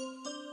Música